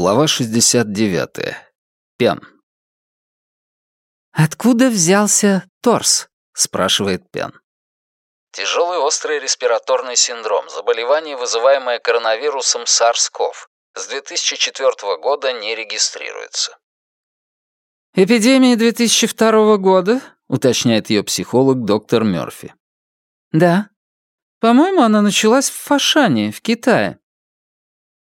Глава 69. Пен. «Откуда взялся торс?» — спрашивает Пен. Тяжелый острый респираторный синдром, заболевание, вызываемое коронавирусом SARS-CoV, с 2004 года не регистрируется. «Эпидемия 2002 года?» — уточняет ее психолог доктор Мёрфи. «Да. По-моему, она началась в Фашане, в Китае».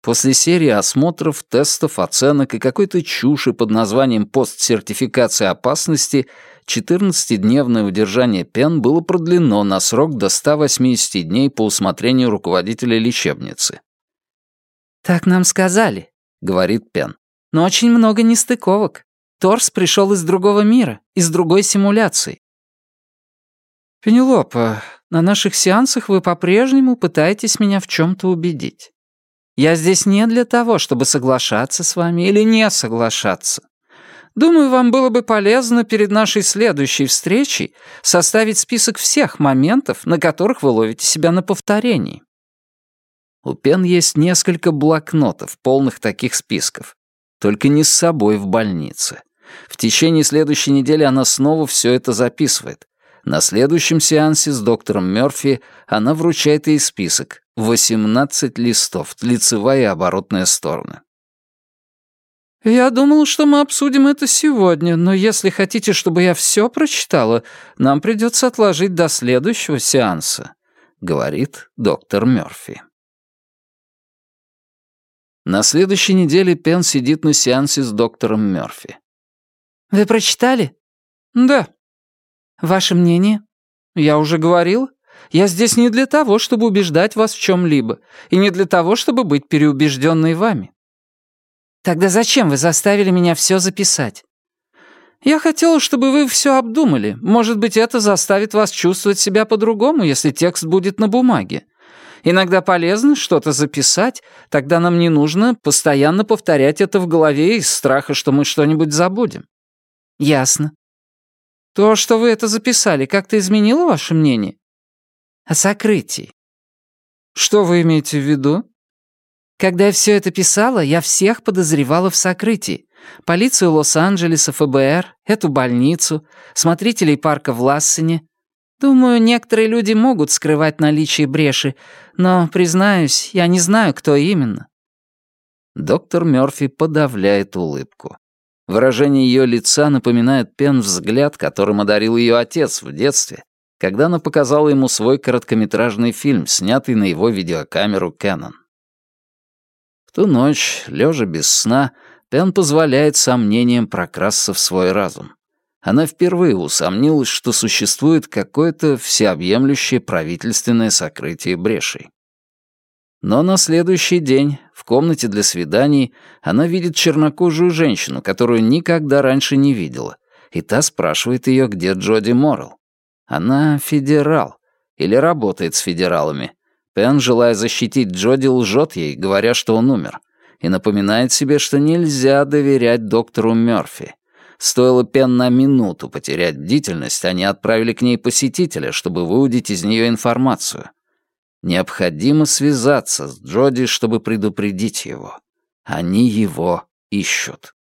После серии осмотров, тестов, оценок и какой-то чуши под названием «постсертификация опасности» 14-дневное удержание Пен было продлено на срок до 180 дней по усмотрению руководителя лечебницы. «Так нам сказали», — говорит Пен. «Но очень много нестыковок. Торс пришел из другого мира, из другой симуляции». «Пенелопа, на наших сеансах вы по-прежнему пытаетесь меня в чем-то убедить. Я здесь не для того, чтобы соглашаться с вами или не соглашаться. Думаю, вам было бы полезно перед нашей следующей встречей составить список всех моментов, на которых вы ловите себя на повторении. У Пен есть несколько блокнотов, полных таких списков. Только не с собой в больнице. В течение следующей недели она снова все это записывает. На следующем сеансе с доктором Мёрфи она вручает ей список. 18 листов, лицевая и оборотная стороны. «Я думал, что мы обсудим это сегодня, но если хотите, чтобы я все прочитала, нам придется отложить до следующего сеанса», — говорит доктор Мёрфи. На следующей неделе Пен сидит на сеансе с доктором Мёрфи. «Вы прочитали?» «Да», Ваше мнение? Я уже говорил. Я здесь не для того, чтобы убеждать вас в чем-либо, и не для того, чтобы быть переубежденной вами. Тогда зачем вы заставили меня все записать? Я хотел, чтобы вы все обдумали. Может быть, это заставит вас чувствовать себя по-другому, если текст будет на бумаге. Иногда полезно что-то записать, тогда нам не нужно постоянно повторять это в голове из страха, что мы что-нибудь забудем. Ясно. То, что вы это записали, как-то изменило ваше мнение? О сокрытии. Что вы имеете в виду? Когда я все это писала, я всех подозревала в сокрытии. Полицию Лос-Анджелеса, ФБР, эту больницу, смотрителей парка в Лассене. Думаю, некоторые люди могут скрывать наличие бреши, но, признаюсь, я не знаю, кто именно. Доктор Мёрфи подавляет улыбку. Выражение ее лица напоминает Пен взгляд, которым одарил ее отец в детстве, когда она показала ему свой короткометражный фильм, снятый на его видеокамеру Canon. В ту ночь, лежа без сна, Пен позволяет сомнениям прокрасться в свой разум. Она впервые усомнилась, что существует какое-то всеобъемлющее правительственное сокрытие брешей. Но на следующий день в комнате для свиданий она видит чернокожую женщину, которую никогда раньше не видела, и та спрашивает ее, где Джоди Моррелл. Она федерал или работает с федералами. Пен, желая защитить Джоди, лжет ей, говоря, что он умер, и напоминает себе, что нельзя доверять доктору Мёрфи. Стоило Пен на минуту потерять бдительность, они отправили к ней посетителя, чтобы выудить из нее информацию. Необходимо связаться с Джоди, чтобы предупредить его. Они его ищут.